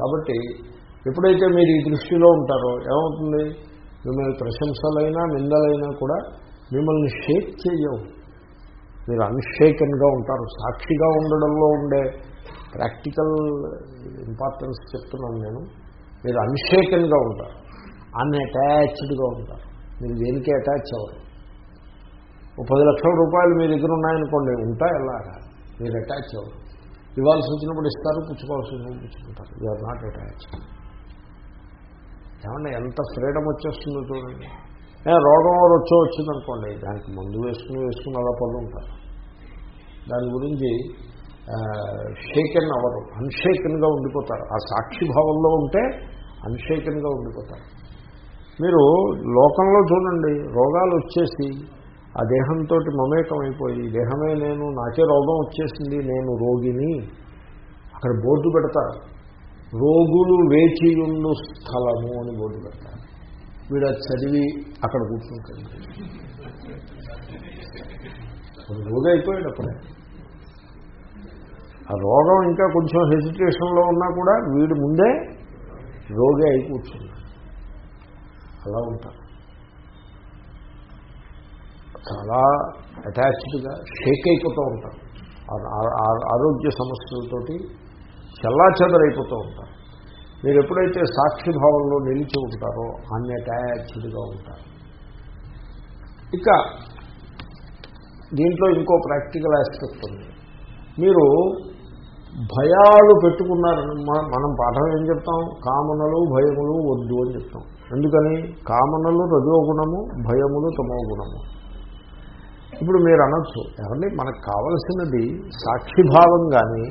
కాబట్టి ఎప్పుడైతే మీరు ఈ దృష్టిలో ఉంటారో ఏమవుతుంది? మిమ్మల్ని ప్రశంసలైనా నిందలైనా కూడా మిమ్మల్ని షేక్ చేయవు. మీరు అన్షేకన్గా ఉంటారు. సాక్షిగా ఉండడంలో ఉండే ప్రాక్టికల్ ఇంపార్టెన్స్ చెప్తున్నాను నేను. మీరు అన్షేకన్గా ఉంటారు. అన్అటాచ్డ్గా ఉంటారు. మీరు దేనికి అటాచ్ అవ్వరు. ఓ పది లక్షల రూపాయలు మీ దగ్గర ఉన్నాయనుకోండి ఉంటాయి? అలాగా మీరు అటాచ్ అవ్వరు. ఇవ్వాల్సి వచ్చినప్పుడు ఇస్తారు పుచ్చుకోవాల్సి వచ్చినప్పుడు పుచ్చుకుంటారు. యు ఆర్ నాట్ అటాచ్ ఏమన్నా ఎంత ఫ్రీడమ్ వచ్చేస్తుందో చూడండి. రోగం ఎవరు వచ్చో వచ్చిందనుకోండి దానికి మందు వేసుకుని వేసుకుని అలా పనులు ఉంటారు. దాని గురించి షేకెన్ అవ్వరు. అన్షేకన్గా ఉండిపోతారు. ఆ సాక్షి భావంలో ఉంటే అన్షేకన్గా ఉండిపోతారు. మీరు లోకంలో చూడండి రోగాలు వచ్చేసి ఆ దేహంతో మమేకమైపోయి దేహమే నేను నాకే రోగం వచ్చేసింది నేను రోగిని అక్కడ బోర్డు పెడతారు. రోగులు వేచియుండు స్థలము అని బోర్డు పెడతారు. వీడు అది చదివి అక్కడ కూర్చుంటాడు. రోగి అయిపోయాడు అప్పుడే. ఆ రోగం ఇంకా కొంచెం హెసిటేషన్లో ఉన్నా కూడా వీడు ముందే రోగి అయి కూర్చున్నాడు. అలా ఉంటారు. చాలా అటాచ్డ్గా షేక్ అయిపోతూ ఉంటారు. ఆ- ఆరోగ్య సమస్యలతోటి చల్లాచెదరైపోతూ ఉంటారు. మీరు ఎప్పుడైతే సాక్షి భావంలో నిలిచి ఉంటారో అన్ని అటాచ్డ్గా ఉంటారు. ఇక దీంట్లో ఇంకో ప్రాక్టికల్ ఆస్పెక్ట్ ఉంది. మీరు భయాలు పెట్టుకున్నారని మనం పాఠం ఏం చెప్తాం? కామనలు భయములు వద్దు అని చెప్తాం. ఎందుకని? కామనలు రజోగుణము భయములు తమో గుణము. ఇప్పుడు మీరు అనొచ్చు ఏమండి మనకు కావలసినది సాక్షిభావం కానీ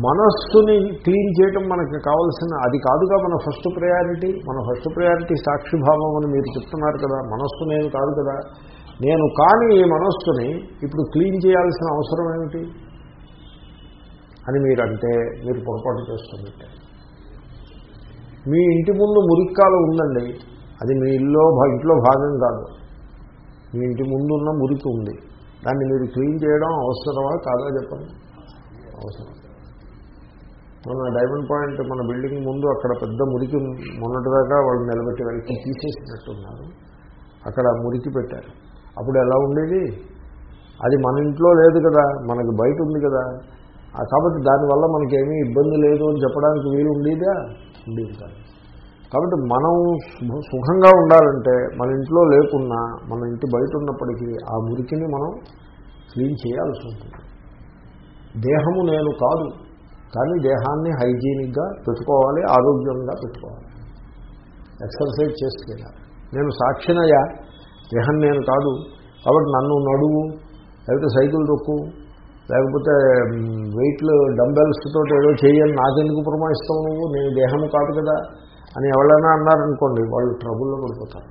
మనస్సుని క్లీన్ చేయటం మనకి కావాల్సిన అది కాదుగా మన ఫస్ట్ ప్రయారిటీ మన ఫస్ట్ ప్రయారిటీ సాక్షిభావం అని మీరు చెప్తున్నారు కదా మనస్సు నేను కాదు కదా. నేను కానీ ఈ మనస్సుని ఇప్పుడు క్లీన్ చేయాల్సిన అవసరం ఏమిటి? అని మీరంటే మీరు పొరపాటు చేస్తున్నట్టే. మీ ఇంటి ముందు మురిక్కాలు ఉందండి. అది మీ ఇల్లో భా- ఇంట్లో భాగం కాదు. మీ ఇంటి ముందు ఉన్న మురికి ఉంది. దాన్ని మీరు క్లీన్ చేయడం అవసరమా కాదా చెప్పండి? అవసరం. మన డైమండ్ పాయింట్ మన బిల్డింగ్ ముందు అక్కడ పెద్ద మురికి మొన్నటిదాకా వాళ్ళు నిలబెట్టి వెళ్ళి తీసేసినట్టున్నారు. అక్కడ మురికి పెట్టారు. అప్పుడు ఎలా ఉండేది? అది మన ఇంట్లో లేదు కదా మనకి బయట ఉంది కదా. కాబట్టి దానివల్ల మనకేమీ ఇబ్బంది లేదు అని చెప్పడానికి వీలు ఉండేదా? ఉండేది కాదు. కాబట్టి మనం సుఖంగా ఉండాలంటే మన ఇంట్లో లేకున్నా మన ఇంటి బయట ఉన్నప్పటికీ ఆ మురికిని మనం క్లీన్ చేయాల్సి ఉంటుంది. దేహము నేను కాదు కానీ దేహాన్ని హైజీనిక్గా పెట్టుకోవాలి ఆరోగ్యంగా పెట్టుకోవాలి. ఎక్సర్సైజ్ చేసుకెళ్ళాలి. నేను సాక్షినయ్యా దేహం నేను కాదు కాబట్టి నన్ను నడువు లేకపోతే సైకిల్ దొక్కు లేకపోతే వెయిట్లు డంబెల్స్ తోటి ఏదో చేయని నాకెందుకు పురమాయిస్తావు నువ్వు? నేను దేహము కాదు కదా. అని ఎవరైనా అన్నారనుకోండి వాళ్ళు ట్రబుల్లో పడిపోతారు.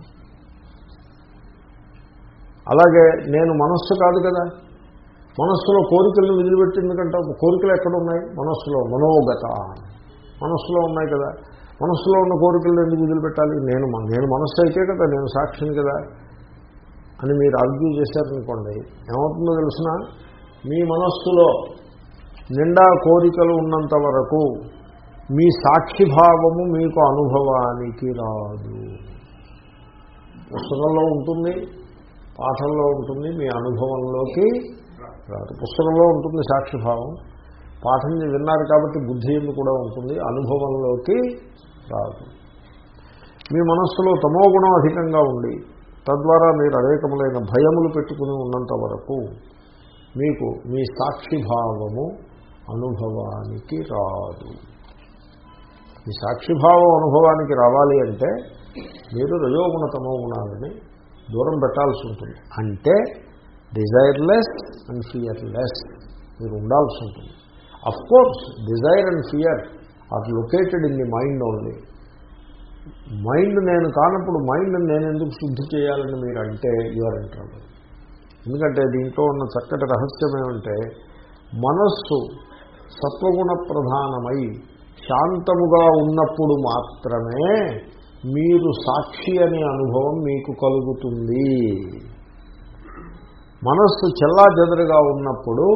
అలాగే నేను మనస్సు కాదు కదా. మనస్సులో కోరికలను వదిలిపెట్టి ఎందుకంటే కోరికలు ఎక్కడ ఉన్నాయి మనస్సులో మనోగత. మనస్సులో ఉన్నాయి కదా. మనస్సులో ఉన్న కోరికలను ఎందుకు వదిలిపెట్టాలి? నేను మన- నేను మనస్సు అయితే కదా నేను సాక్షిని కదా అని మీరు ఆర్గ్యూ చేశారనుకోండి ఏమవుతుందో తెలిసిన మీ మనస్సులో నిండా కోరికలు ఉన్నంత వరకు మీ సాక్షిభావము మీకు అనుభవానికి రాదు. పుస్తకంలో ఉంటుంది పాఠంలో ఉంటుంది మీ అనుభవంలోకి రాదు. పుస్తకంలో ఉంటుంది సాక్షిభావం పాఠం విన్నారు కాబట్టి బుద్ధి ఎందు కూడా ఉంటుంది అనుభవంలోకి రాదు. మీ మనస్సులో తమో గుణం అధికంగా ఉండి తద్వారా మీరు అనేకములైన భయములు పెట్టుకుని ఉన్నంత వరకు మీకు మీ సాక్షిభావము అనుభవానికి రాదు. ఈ సాక్షిభావం అనుభవానికి రావాలి అంటే మీరు రజోగుణ తమోగుణాలని దూరం పెట్టాల్సి ఉంటుంది. అంటే డిజైర్లెస్ అండ్ ఫియర్లెస్ మీరు ఉండాల్సి ఉంటుంది. Of course desire and fear are located in the mind only mind నేను కానప్పుడు మైండ్ నేను ఎందుకు శుద్ధి చేయాలని మీరు అంటే యువర్ ఇన్ ఎందుకంటే దీంట్లో ఉన్న చక్కటి రహస్యం ఏమంటే మనస్సు సత్వగుణ ప్రధానమై శాంతముగా ఉన్నప్పుడు మాత్రమే మీరు సాక్షి అనే అనుభవం మీకు కలుగుతుంది. మనస్సు చెల్లాచెదరుగా ఉన్నప్పుడు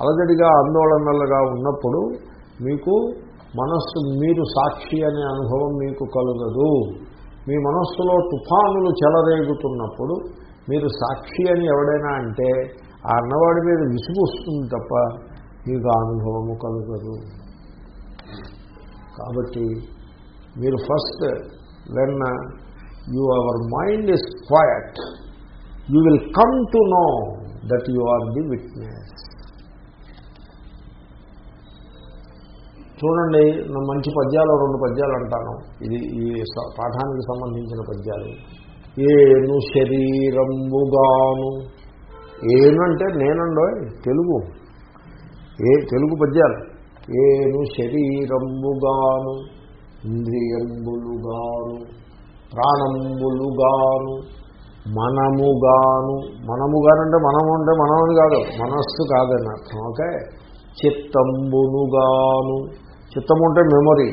అలజడిగా ఆందోళనలుగా ఉన్నప్పుడు మీకు మనస్సు మీరు సాక్షి అనే అనుభవం మీకు కలుగదు. మీ మనస్సులో తుఫానులు చెలరేగుతున్నప్పుడు మీరు సాక్షి అని ఎవడైనా అంటే ఆ అన్నవాడి మీద విసుగు వస్తుంది తప్ప మీకు ఆ అనుభవము కలుగదు. కాబట్టి మీరు first when you our mind is quiet you will come to know that you are the witness. చూడండి నా మంచి పద్యాలు రెండు పద్యాలు అంటాను. ఇది ఈ పాఠానికి సంబంధించిన పద్యాలు. ఏను శరీరంబుగాను ఏను అంటే నేనండోయ్ తెలుగు. ఏ తెలుగు పద్యాలు. ఏను శరీరంబుగాను ఇంద్రియంబులుగాను ప్రాణంబులుగాను మనముగాను. మనముగానంటే మనము అంటే మనం అని కాదు మనస్సు కాదని అర్థం ఓకే? చిత్తంబునుగాను చిత్తము అంటే మెమొరీ.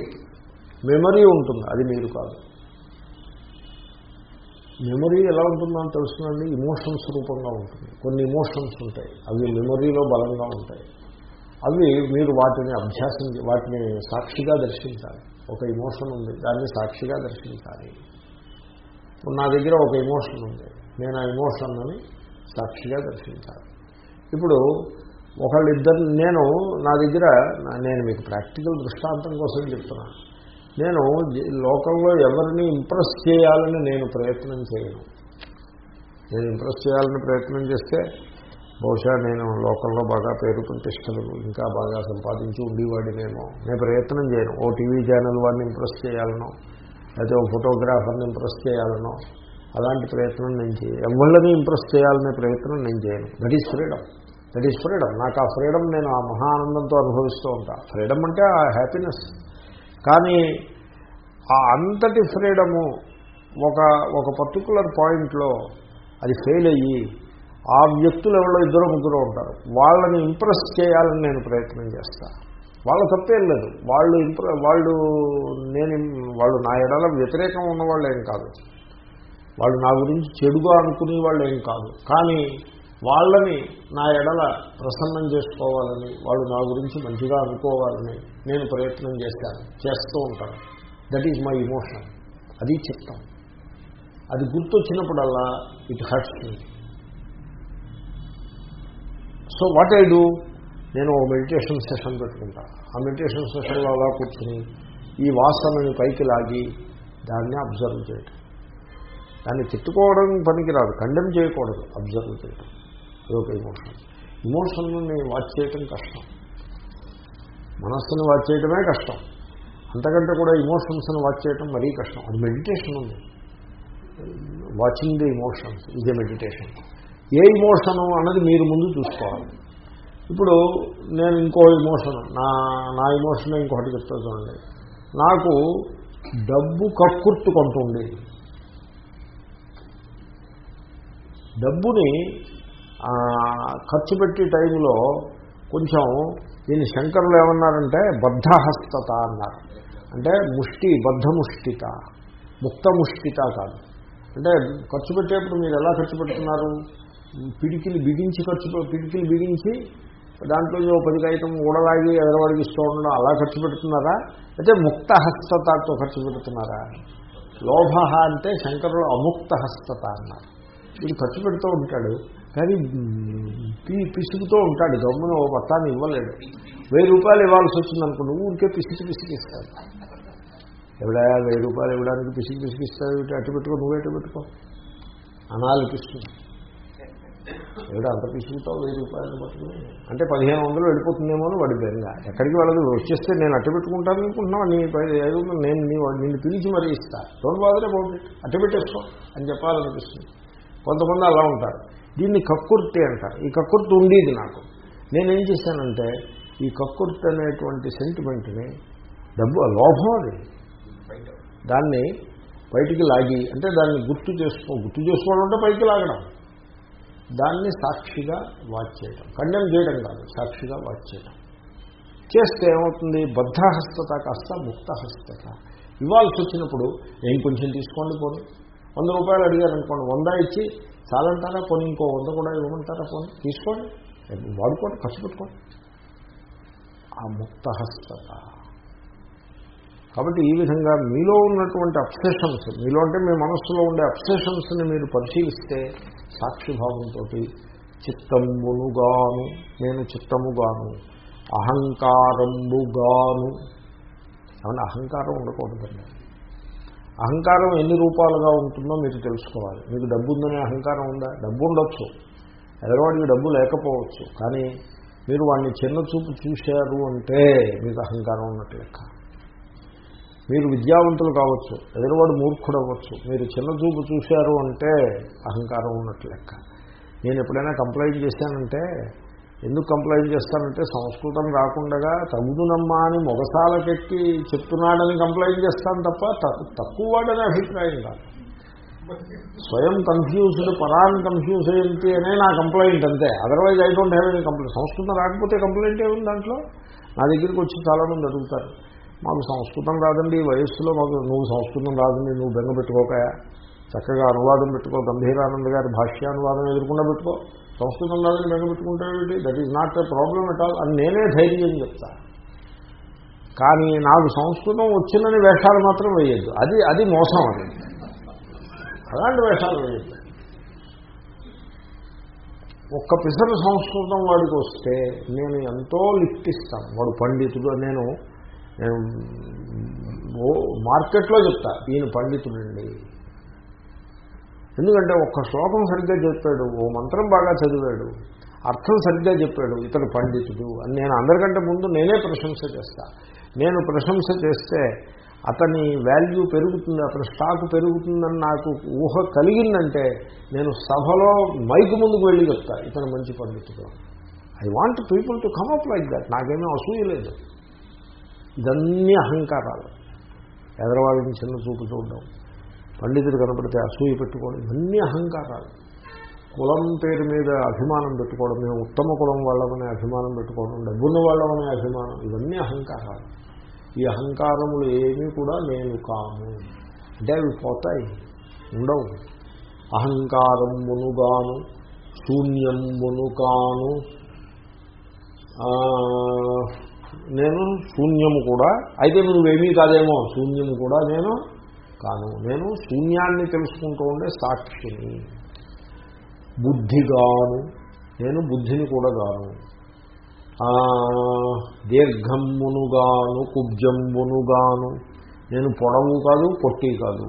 మెమరీ ఉంటుంది అది మీరు కాదు. మెమరీ ఎలా ఉంటుందో అని తెలుసునండి ఇమోషన్స్ రూపంగా ఉంటుంది. కొన్ని ఇమోషన్స్ ఉంటాయి అవి మెమొరీలో బలంగా ఉంటాయి. అవి మీరు వాటిని అభ్యాసం వాటిని సాక్షిగా దర్శించాలి. ఒక ఇమోషన్ ఉంది దాన్ని సాక్షిగా దర్శించాలి. నా దగ్గర ఒక ఇమోషన్ ఉంది నేను ఆ ఇమోషన్ అని సాక్షిగా దర్శించాలి. ఇప్పుడు ఒకళ్ళిద్దరు నేను నా దగ్గర నేను మీకు ప్రాక్టికల్ దృష్టాంతం కోసం చెప్తున్నాను నేను లోకంలో ఎవరిని ఇంప్రెస్ చేయాలని నేను ప్రయత్నం చేయను. నేను ఇంప్రెస్ చేయాలని ప్రయత్నం చేస్తే బహుశా నేను లోకంలో బాగా పేరు ప్రతిష్టలు ఇంకా బాగా సంపాదించి ఉండేవాడినేమో. నేను ప్రయత్నం చేయను. ఓ టీవీ ఛానల్ వాడిని ఇంప్రెస్ చేయాలనో లేకపోతే ఓ ఫోటోగ్రాఫర్ని ఇంప్రెస్ చేయాలనో అలాంటి ప్రయత్నం నేను చేయను. ఎవళ్ళని ఇంప్రెస్ చేయాలనే ప్రయత్నం నేను చేయను. That is freedom that is freedom నాకు ఆ ఫ్రీడమ్ నేను ఆ మహా ఆనందంతో అనుభవిస్తూ ఉంటా. ఫ్రీడమ్ అంటే ఆ హ్యాపీనెస్ కానీ ఆ అంతటి ఫ్రీడము ఒక ఒక పర్టికులర్ పాయింట్లో అది ఫెయిల్ అయ్యి ఆ వ్యక్తులు ఎవరో ఇద్దరు ముగ్గురు ఉంటారు. వాళ్ళని ఇంప్రెస్ చేయాలని నేను ప్రయత్నం చేస్తాను వాళ్ళ తప్పేం లేదు. వాళ్ళు ఇంప్రె వాళ్ళు నేను వాళ్ళు నా ఎడల వ్యతిరేకం ఉన్నవాళ్ళు ఏం కాదు. వాళ్ళు నా గురించి చెడుగా అనుకునే వాళ్ళు ఏం కాదు. కానీ వాళ్ళని నా ఎడల ప్రసన్నం చేసుకోవాలని వాళ్ళు నా గురించి మంచిగా అనుకోవాలని నేను ప్రయత్నం చేస్తాను చేస్తూ ఉంటాను. దట్ ఈజ్ మై ఇమోషన్ అది చెప్తాను అది గుర్తొచ్చినప్పుడల్లా it hurts me so what I do నేను ఒక మెడిటేషన్ సెషన్ పెట్టుకుంటా. ఆ మెడిటేషన్ సెషన్లో అలా కూర్చుని ఈ వాసనని పైకి లాగి దాన్ని అబ్జర్వ్ చేయటం. దాన్ని తిట్టుకోవడం పనికిరాదు. కండెమ్ చేయకూడదు. అబ్జర్వ్ చేయటం. అదొక ఇమోషన్ ఇమోషన్ని వాచ్ చేయటం కష్టం. మనస్సును వాచ్ చేయటమే కష్టం. అంతకంటే కూడా ఇమోషన్స్ని వాచ్ చేయటం మరీ కష్టం. అది మెడిటేషన్ ఉంది. వాచింగ్ ది ఇమోషన్స్ ఇదే మెడిటేషన్ ఏ ఇమోషను అన్నది మీరు ముందు చూసుకోవాలి. ఇప్పుడు నేను ఇంకో ఇమోషన్ నా నా ఇమోషన్ ఇంకొకటి చెప్తా చూడండి. నాకు డబ్బు కక్కుర్తు కొంత ఉండేది డబ్బుని ఖర్చు పెట్టే టైంలో కొంచెం దీన్ని శంకరులు ఏమన్నారంటే బద్ధహస్తత అన్నారు. అంటే ముష్టి బద్ధముష్టిత ముక్తముష్టిత కాదు. అంటే ఖర్చు పెట్టేప్పుడు మీరు ఎలా ఖర్చు పెడుతున్నారు? పిడికిలు బిగించి ఖర్చు పిడికిలు బిగించి దాంట్లో ఓ పది కాగితం ఊడలాగి ఎదరవాడికి ఇస్తూ ఉండడం అలా ఖర్చు పెడుతున్నారా? అయితే ముక్త హస్తతతో ఖర్చు పెడుతున్నారా? లోభ అంటే శంకరుడు అముక్త హస్తత అన్నారు. వీడు ఖర్చు పెడుతూ ఉంటాడు కానీ పి పిసుకుతూ ఉంటాడు. గమ్మున ఓ మొత్తాన్ని ఇవ్వలేడు. వెయ్యి రూపాయలు ఇవ్వాల్సి వచ్చిందనుకో నువ్వు ఊరికే పిసికి పిసికిస్తాడు ఎవడా వెయ్యి రూపాయలు ఇవ్వడానికి పిసికి పిసికిస్తాడు ఇటు అటు పెట్టుకో నువ్వు ఎటు పెట్టుకో. అనాలనిపిస్తుంది ఎవడ అంత పిసుకుతావు వెయ్యి రూపాయలు పట్టుకుని? అంటే పదిహేను వందలు వెళ్ళిపోతుందేమో అని వాడి బెంగ. ఎక్కడికి వెళ్ళదు? వచ్చేస్తే నేను అట్టు పెట్టుకుంటాను అనుకుంటున్నావు? నీ పై- ఐదు వందలు నేను నీ నిన్ను పిలిచి మరీ ఇస్తా. డోంట్ బాదరే బాగుంది అట్టు పెట్టేసుకో అని చెప్పాలనిపిస్తుంది. కొంతమంది అలా ఉంటారు. దీన్ని కక్కుర్తి అంటారు. ఈ కక్కుర్తి ఉండేది నాకు. నేనేం చేశానంటే ఈ కక్కుర్తి అనేటువంటి సెంటిమెంట్ని డబ్బు లోభం అది. దాన్ని బయటికి లాగి అంటే దాన్ని గుర్తు చేసుకో. గుర్తు చేసుకోవాలంటే పైకి లాగడం. దాన్ని సాక్షిగా వాచ్ చేయడం ఖండం చేయడం కాదు సాక్షిగా వాచ్ చేయడం చేస్తే ఏమవుతుంది? బద్ధహస్తత కాస్త ముక్తహస్తత. ఇవ్వాల్సి వచ్చినప్పుడు ఏం కొంచెం తీసుకోండి పోనీ. వంద రూపాయలు అడిగారు అనుకోండి వంద ఇచ్చి చాలంటారా పోనీ ఇంకో వంద కూడా ఇవ్వమంటారా పోనీ? తీసుకోండి. వాడుకోండి ఖర్చు పెట్టుకోండి. ఆ ముక్తహస్తత. కాబట్టి ఈ విధంగా మీలో ఉన్నటువంటి అప్సెషన్స్ మీలో అంటే మీ మనస్సులో ఉండే అప్సెషన్స్ని మీరు పరిశీలిస్తే సాక్షిభావంతో చిత్తమ్మునుగాను నేను చిత్తముగాను అహంకారంబుగాను. ఏమన్నా అహంకారం ఉండకూడదండి. అహంకారం ఎన్ని రూపాలుగా ఉంటుందో మీరు తెలుసుకోవాలి. మీకు డబ్బు ఉందనే అహంకారం ఉందా? డబ్బు ఉండొచ్చు ఎదరవాడికి డబ్బు లేకపోవచ్చు. కానీ మీరు వాడిని చిన్న చూపు చూశారు అంటే మీకు అహంకారం ఉన్నట్టు లెక్క. మీరు విద్యావంతులు కావచ్చు ఎదురువాడు మూర్ఖుడు అవ్వచ్చు మీరు చిన్న చూపు చూశారు అంటే అహంకారం ఉన్నట్లు లెక్క. నేను ఎప్పుడైనా కంప్లైంట్ చేశానంటే ఎందుకు కంప్లైంట్ చేస్తానంటే సంస్కృతం రాకుండా తగుదునమ్మా అని మొగసాలకెక్కి చెప్తున్నాడని కంప్లైంట్ చేస్తాను తప్ప తక్కువ వాడని అభిప్రాయం కాదు. స్వయం కన్ఫ్యూజ్డ్ పరాన్ కన్ఫ్యూజ్ ఏంటి అనే నా కంప్లైంట్ అంతే. Otherwise I don't have any complaint సంస్కృతం రాకపోతే కంప్లైంట్ ఏముంది దాంట్లో? నా దగ్గరికి వచ్చి చాలామంది అడుగుతారు. మాకు సంస్కృతం రాదండి వయస్సులో మాకు నువ్వు సంస్కృతం రాదండి నువ్వు బెంగ పెట్టుకోక చక్కగా అనువాదం పెట్టుకో గంభీరానంద గారి భాష్యానువాదం ఎదుర్కొండా పెట్టుకో. సంస్కృతం రాదని బెంగ పెట్టుకుంటాడు that is not a problem at all అని నేనే ధైర్యం చెప్తా. కానీ నాకు సంస్కృతం వచ్చిందని వేషాలు మాత్రం వేయద్దు. అది అది మోసం అది. అలాంటి వేషాలు వేయద్దు. ఒక్క పిసరు సంస్కృతం వాడికి వస్తే నేను ఎంతో లిప్తిస్తాను వాడు పండితుడు నేను నేను మార్కెట్లో చెప్తా ఈయన పండితుడండి. ఎందుకంటే ఒక్క శ్లోకం సరిగ్గా చెప్పాడు ఓ మంత్రం బాగా చదివాడు అర్థం సరిగ్గా చెప్పాడు ఇతడు పండితుడు అని నేను అందరికంటే ముందు నేనే ప్రశంస చేస్తా. నేను ప్రశంస చేస్తే అతని వాల్యూ పెరుగుతుంది అతని స్టాక్ పెరుగుతుందని నాకు ఊహ కలిగిందంటే నేను సభలో మైకు ముందుకు వెళ్ళి చెప్తా ఇతను మంచి పండితుడు. I want people to come up like that నాకేమీ అసూయ లేదు. ఇదన్నీ అహంకారాలు. ఎదరవాళ్ళని చిన్న చూపు చూడడం పండితుడు కనపడితే అసూయ పెట్టుకోవడం ఇవన్నీ అహంకారాలు. కులం పేరు మీద అభిమానం పెట్టుకోవడం మేము ఉత్తమ కులం వాళ్ళమనే అభిమానం పెట్టుకోవడం డబ్బున్న వాళ్ళమనే అభిమానం ఇవన్నీ అహంకారాలు. ఈ అహంకారములు ఏమీ కూడా నేను కాను. అంటే అవి పోతాయి ఉండవు. అహంకారం మునుగాను శూన్యం మునుగాను నేను శూన్యము కూడా. అయితే నువ్వేమీ కాదేమో. శూన్యము కూడా నేను కాను. నేను శూన్యాన్ని తెలుసుకుంటూ ఉండే సాక్షిని. బుద్ధిగాను. నేను బుద్ధిని కూడా గాను దీర్ఘమ్మునుగాను కుబ్జంబునుగాను. నేను పొడవు కాదు పొట్టి కాదు.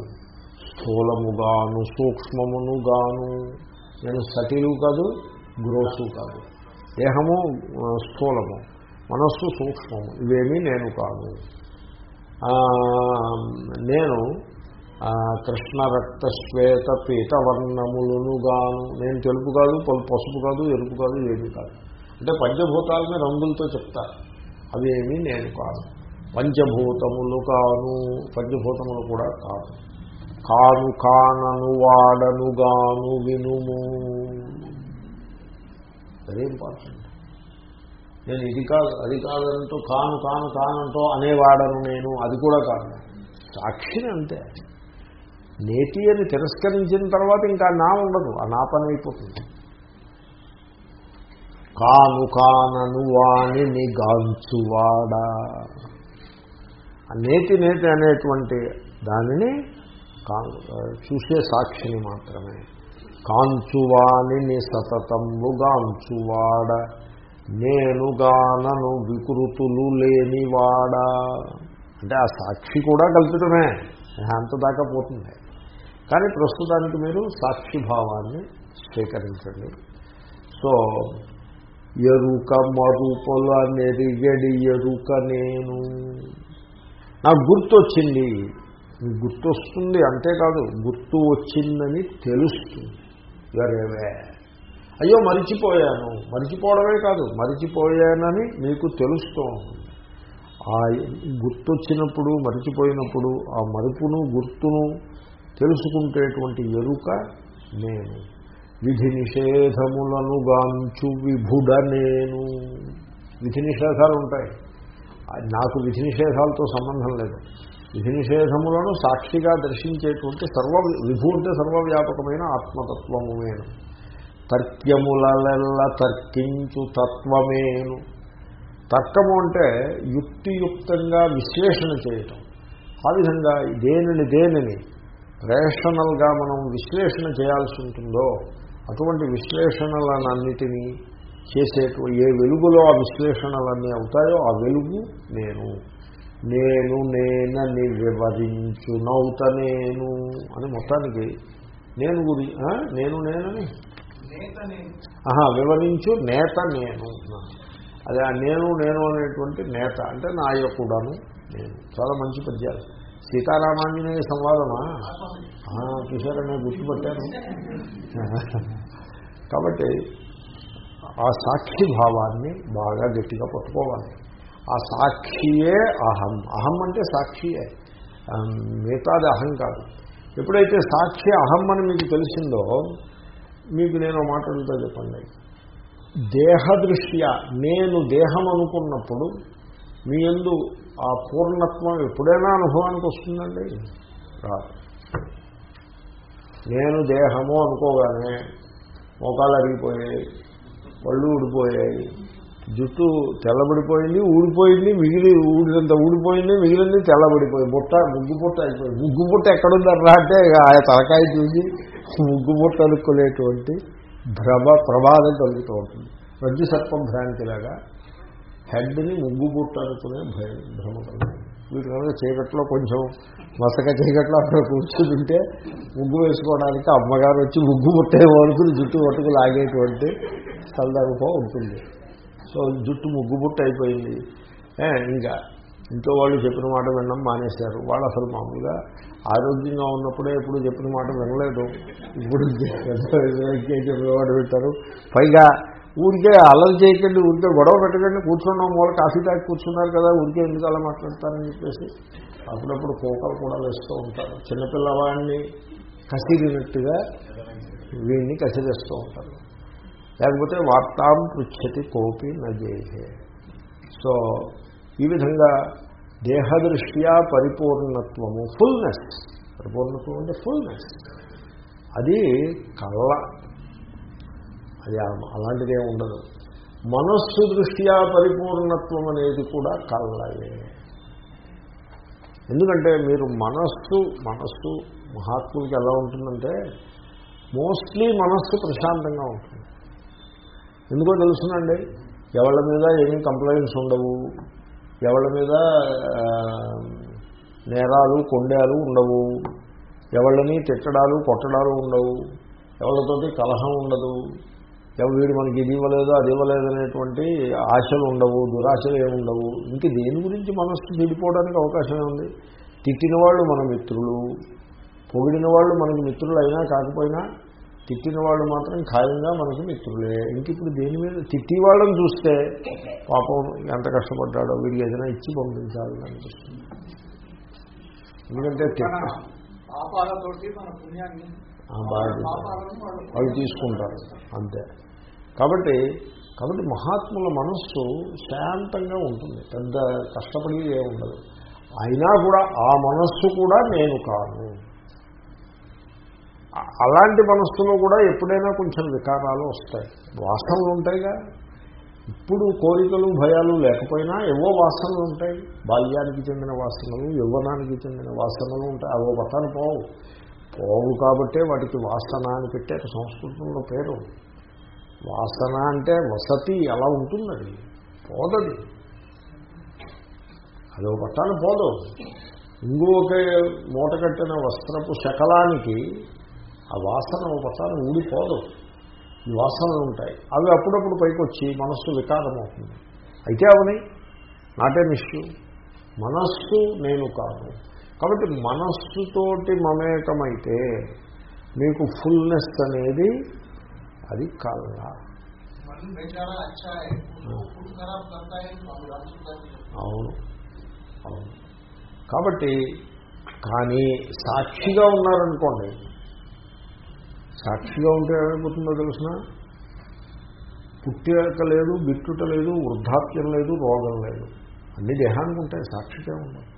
స్థూలముగాను సూక్ష్మమునుగాను. నేను సటిలు కాదు గ్రోసు కాదు. దేహము స్థూలము. మనస్సు సూక్ష్మము ఇవేమీ నేను కాదు. నేను కృష్ణ రక్త శ్వేత పీతవర్ణములునుగాను నేను తెలుపు కాదు పలు- పసుపు కాదు ఎరుపు కాదు ఏమి కాదు. అంటే పంచభూతాలని రంగులతో చెప్తారు. అవేమీ నేను కాదు. పంచభూతములు కాను పంచభూతములు కూడా కాదు. కాను కానను వాడను గాను వినుము. వెరీ ఇంపార్టెంట్ నేను ఇది కాదు అది కాదంటూ కాను కాను కానంటూ అనేవాడను నేను అది కూడా కాదు. సాక్షిని అంతే నేతి అని తిరస్కరించిన తర్వాత ఇంకా నా ఉండదు ఆ నా పని అయిపోతుంది. కాను కానను వాణి నిగాంచువాడా ఆ నేతి నేతి అనేటువంటి దానిని కా- చూసే సాక్షిని మాత్రమే. కాంచువాణిని సతతంబుగాంచువాడ నేనుగానను వికృతులు లేనివాడా? అంటే ఆ సాక్షి కూడా కల్పితమే అంత దాకా పోతుంది. కానీ ప్రస్తుతానికి మీరు సాక్షిభావాన్ని స్వీకరించండి. సో ఎరుక మరుపుల నెరిగడి ఎరుక నేను. నాకు గుర్తొచ్చింది. గుర్తొస్తుంది అంతేకాదు గుర్తు వచ్చిందని తెలుస్తుంది. ఎవరేవే అయ్యో మరిచిపోయాను. మరిచిపోవడమే కాదు మరిచిపోయానని మీకు తెలుస్తూ ఉంటుంది ఆ గుర్తొచ్చినప్పుడు మరిచిపోయినప్పుడు ఆ మరుపును గుర్తును తెలుసుకుంటేటువంటి ఎరుక నేను. విధి నిషేధములను గాంచు విభుడ నేను. విధి నిషేధాలు ఉంటాయి. నాకు విధి నిషేధాలతో సంబంధం లేదు. విధి నిషేధములను సాక్షిగా దర్శించేటువంటి సర్వ విభు అంటే సర్వవ్యాపకమైన ఆత్మతత్వముమేను తర్క్యములెల్ల తర్కించు తత్వమేను. తర్కము అంటే యుక్తియుక్తంగా విశ్లేషణ చేయటం. ఆ విధంగా దేనిని దేనిని రేషనల్గా మనం విశ్లేషణ చేయాల్సి ఉంటుందో అటువంటి విశ్లేషణలన్నిటినీ చేసేటు ఏ వెలుగులో ఆ విశ్లేషణలన్నీ అవుతాయో ఆ వెలుగు నేను. నేను నేనని వివరించునవుత నేను అని మొత్తానికి నేను గురి నేను నేనని వివరించు నేత నేను. అదే ఆ నేను నేను అనేటువంటి నేత. అంటే నాయకుడను నేను. చాలా మంచి పద్యాలు. సీతారామాంజనేయ సంవాదమా? చూసారా నేను గుర్తుపట్టాను. కాబట్టి ఆ సాక్షి భావాన్ని బాగా గట్టిగా పట్టుకోవాలి. ఆ సాక్షియే అహం. అహం అంటే సాక్షియే. మిగతాది అహం కాదు. ఎప్పుడైతే సాక్షి అహం అని మీకు తెలిసిందో మీకు నేను మాట అంతా చెప్పండి. దేహదృష్ట్యా నేను దేహం అనుకున్నప్పుడు మీ ఎందు ఆ పూర్ణత్వం ఎప్పుడైనా అనుభవానికి వస్తుందండి? రాదు. నేను దేహము అనుకోగానే మోకాలు అరిగిపోయాయి పళ్ళు ఊడిపోయాయి జుట్టు తెల్లబడిపోయింది ఊడిపోయింది మిగిలి ఊడినంత ఊడిపోయింది మిగిలింది తెల్లబడిపోయింది బుట్ట ముగ్గు బుట్ట అయిపోయింది. ముగ్గు బుట్ట ఎక్కడుందర్రా అంటే ఇక ఆ తలకాయ చూసి ముగ్గు బుట్ట భ్రమ ప్రమాదం కలుగుతూ ఉంటుంది. రజ్జు సర్పభ్రాంతిలాగా హెడ్ని ముగ్గు బుట్ట భయం భ్రమ వీటి కనుక చీకట్లో కొంచెం మసక చీకట్లో అక్కడ కూర్చుంటే ముగ్గు వేసుకోవడానికి అమ్మగారు వచ్చి ముగ్గు ముట్టే వణుకుని జుట్టు పట్టుకు లాగేటువంటి సందర్భం ఉంటుంది. సో జుట్టు ముగ్గు బుట్ట అయిపోయింది ఇంకా ఇంట్లో వాళ్ళు చెప్పిన మాట వినడం మానేశారు. వాళ్ళు అసలు మామూలుగా ఆరోగ్యంగా ఉన్నప్పుడే ఎప్పుడు చెప్పిన మాట వినలేదు. ఇప్పుడు చెప్పేవాడు పెట్టారు పైగా ఊరికే అల్లరి చేయకండి ఊరికే గొడవ పెట్టకండి కూర్చున్నాం మూల కాఫీ తాగి కూర్చున్నారు కదా ఊరికే ఎందుకు అలా మాట్లాడతారని చెప్పేసి అప్పుడప్పుడు కోకలు కూడా వేస్తూ ఉంటారు. చిన్నపిల్లవాడిని కసిరినట్టుగా వీడిని కసిరేస్తూ ఉంటారు. లేకపోతే వార్తాం పృచ్చతి కోపి నజేహే సో ఈ విధంగా దేహదృష్ట్యా పరిపూర్ణత్వము ఫుల్నెస్ పరిపూర్ణత్వం అంటే ఫుల్నెస్ అది కళ్ళ. అది అలాంటిదే ఉండదు. మనస్సు దృష్ట్యా పరిపూర్ణత్వం అనేది కూడా కళ్ళయే. ఎందుకంటే మీరు మనస్సు మనస్సు మహాత్ములకి ఎలా ఉంటుందంటే మోస్ట్లీ మనస్సు ప్రశాంతంగా ఉంటుంది. ఎందుకో తెలుసునండి ఎవళ్ళ మీద ఏమీ కంప్లైంట్స్ ఉండవు ఎవళ్ళ మీద నేరాలు కొండాలు ఉండవు. ఎవళ్ళని తిట్టడాలు కొట్టడాలు ఉండవు. ఎవరితోటి కలహం ఉండదు. ఎవరు వీడు మనకి ఇది ఇవ్వలేదు అది ఇవ్వలేదు అనేటువంటి ఆశలు ఉండవు దురాశలు ఏముండవు ఇంక దేని గురించి మనస్సు చెడిపోవడానికి అవకాశమే ఉంది? తిట్టిన వాళ్ళు మన మిత్రులు. పొగిడిన వాళ్ళు మనకి మిత్రులు అయినా కాకపోయినా తిట్టిన వాళ్ళు మాత్రం ఖాయంగా మనకి మిత్రులే. ఇంక ఇప్పుడు దేని మీద? తిట్టి వాళ్ళని చూస్తే పాపం ఎంత కష్టపడ్డాడో వీడికి ఏదైనా ఇచ్చి పంపించాలని అనిపిస్తుంది. ఎందుకంటే తిట్ట పాపాలతోటి మన పుణ్యాన్ని వాళ్ళు తీసుకుంటారు. అంతే. కాబట్టి కాబట్టి మహాత్ముల మనస్సు శాంతంగా ఉంటుంది. పెద్ద కష్టపడి ఏ ఉండదు. అయినా కూడా ఆ మనస్సు కూడా నేను కాను అలాంటి మనస్సులో కూడా ఎప్పుడైనా కొంచెం వికారాలు వస్తాయి. వాసనలు ఉంటాయిగా. ఇప్పుడు కోరికలు భయాలు లేకపోయినా ఏవో వాసనలు ఉంటాయి. బాల్యానికి చెందిన వాసనలు యవ్వనానికి చెందిన వాసనలు ఉంటాయి. అవో పట్టాను పోవు. పోవు కాబట్టే వాటికి వాసన అని పెట్టారు సంస్కృతంలో పేరు. వాసన అంటే వసతి అలా ఉంటుంది అది పోదది. అదో పట్టాను పోదు. ఇంకొక మూట కట్టిన వస్త్రపు శకలానికి ఆ వాసన ఒక పట్టాను ఊడిపోదు. ఈ వాసనలు ఉంటాయి. అవి అప్పుడప్పుడు పైకి వచ్చి మనస్సు వికారం అవుతుంది అయితే అవని నాటే ఇష్యూ మనస్సు నేను కాదు. కాబట్టి మనస్సుతోటి మమేకమైతే మీకు ఫుల్నెస్ అనేది అది కళ్ళ అవును. అవును. కాబట్టి కానీ సాక్షిగా ఉన్నారనుకోండి సాక్షిగా ఉంటే ఏమైపోతుందో తెలిసిన? పుట్టాక లేదు బిట్టుట లేదు వృద్ధాప్యం లేదు రోగం లేదు. అన్ని దేహానికి ఉంటాయి సాక్షిగా ఉండదు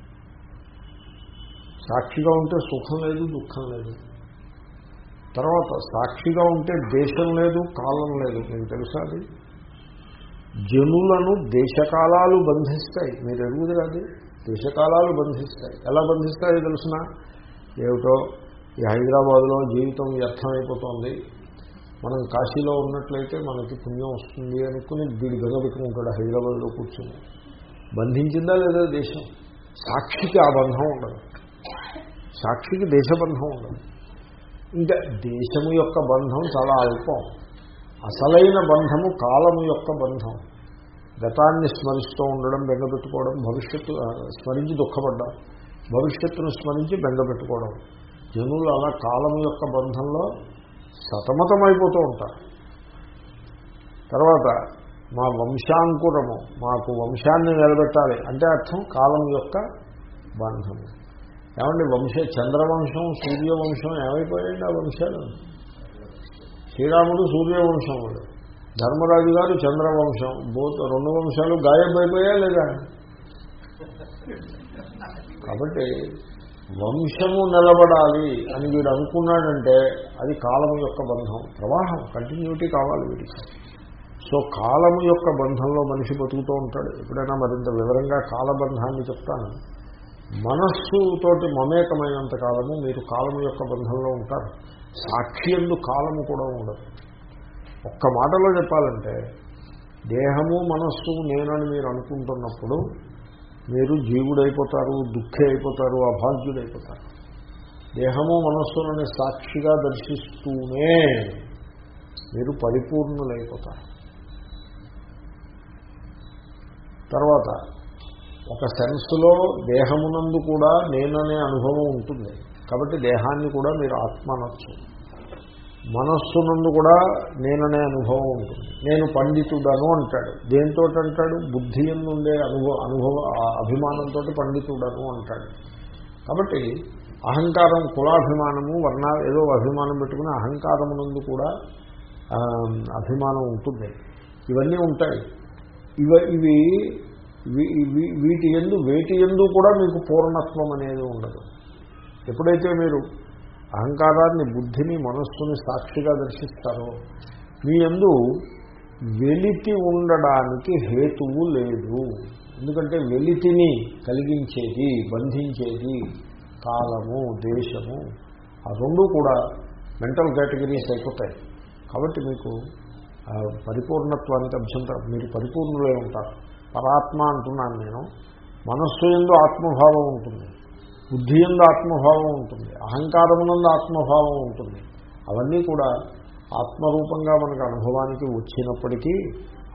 సాక్షిగా ఉంటే సుఖం లేదు దుఃఖం లేదు. తర్వాత సాక్షిగా ఉంటే దేశం లేదు కాలం లేదు. మీకు తెలుసా అది? జనులను దేశకాలాలు బంధిస్తాయి. మీరు ఎరుగుదరు అది? దేశకాలాలు బంధిస్తాయి. ఎలా బంధిస్తాయో తెలిసిన? ఏమిటో? ఈ హైదరాబాద్లో జీవితం వ్యర్థమైపోతుంది. మనం కాశీలో ఉన్నట్లయితే మనకి పుణ్యం వస్తుంది అనుకుని వీడు బెగబెట్టుకుంటాడు హైదరాబాద్లో కూర్చుని బంధించిందా లేదా దేశం? సాక్షికి ఆ బంధం ఉండదు. సాక్షికి దేశబంధం ఉండదు. ఇంకా దేశము యొక్క బంధం చాలా అల్పం. అసలైన బంధము కాలము యొక్క బంధం. గతాన్ని స్మరిస్తూ ఉండడం బెంగపెట్టుకోవడం భవిష్యత్తు స్మరించి దుఃఖపడ్డం భవిష్యత్తును స్మరించి బెంగపెట్టుకోవడం. జనులు అలా కాలం యొక్క బంధంలో సతమతమైపోతూ ఉంటారు. తర్వాత మా వంశాంకురము మాకు వంశాన్ని నిలబెట్టాలి అంటే అర్థం కాలం యొక్క బంధము. ఏమండి వంశ చంద్రవంశం సూర్యవంశం ఏమైపోయాయండి ఆ వంశాలు? శ్రీరాముడు సూర్యవంశం వాడు. ధర్మరాజు గారు చంద్రవంశం. బోత్ రెండు వంశాలు గాయమైపోయా లేదా? కాబట్టి వంశము నిలబడాలి అని వీడు అనుకున్నాడంటే అది కాలము యొక్క బంధం ప్రవాహం కంటిన్యూటీ కావాలి వీడికి. సో కాలము యొక్క బంధంలో మనిషి బతుకుతూ ఉంటాడు. ఎప్పుడైనా మరింత వివరంగా కాలబంధాన్ని చెప్తాను. మనస్సుతోటి మమేకమైనంత కాలము మీరు కాలము యొక్క బంధంలో ఉంటారు. సాక్ష్యందు కాలము కూడా ఉండదు. ఒక్క మాటలో చెప్పాలంటే దేహము మనస్సు నేనని మీరు అనుకుంటున్నప్పుడు మీరు జీవుడైపోతారు దుఃఖి అయిపోతారు అభాగ్యుడైపోతారు. దేహము మనస్సులని సాక్షిగా దర్శిస్తూనే మీరు పరిపూర్ణులైపోతారు. తర్వాత ఒక సెన్స్లో దేహమునందు కూడా నేననే అనుభవం ఉంటుంది. కాబట్టి దేహాన్ని కూడా మీరు ఆత్మ అనొచ్చు మనస్సు నుండి కూడా నేననే అనుభవం ఉంటుంది. నేను పండితుడను అంటాడు. దేంతో అంటాడు? బుద్ధి నుండే ఉండే అనుభవ అనుభవ ఆ అభిమానంతో పండితుడను అంటాడు. కాబట్టి అహంకారం కులాభిమానము వర్ణ ఏదో అభిమానం పెట్టుకుని అహంకారమునందు కూడా అభిమానం ఉంటుంది. ఇవన్నీ ఉంటాయి. ఇవ ఇవి వీటి ఎందు వేటి ఎందు కూడా మీకు పూర్ణత్వం అనేది ఉండదు. ఎప్పుడైతే మీరు అహంకారాన్ని బుద్ధిని మనస్సుని సాక్షిగా దర్శిస్తారో? మీ ఎందు వెలితి ఉండడానికి హేతువు లేదు. ఎందుకంటే వెలితిని కలిగించేది బంధించేది కాలము దేశము. ఆ రెండు కూడా మెంటల్ కేటగిరీస్ అయిపోతాయి. కాబట్టి మీకు పరిపూర్ణత్వానికి అభ్యంతరం. మీరు పరిపూర్ణులే ఉంటారు. పరాత్మ అంటున్నాను నేను. మనస్సు ఎందు ఆత్మభావం ఉంటుంది. బుద్ధి ఎందు ఆత్మభావం ఉంటుంది అహంకారమునందు ఆత్మభావం ఉంటుంది. అవన్నీ కూడా ఆత్మరూపంగా మనకు అనుభవానికి వచ్చినప్పటికీ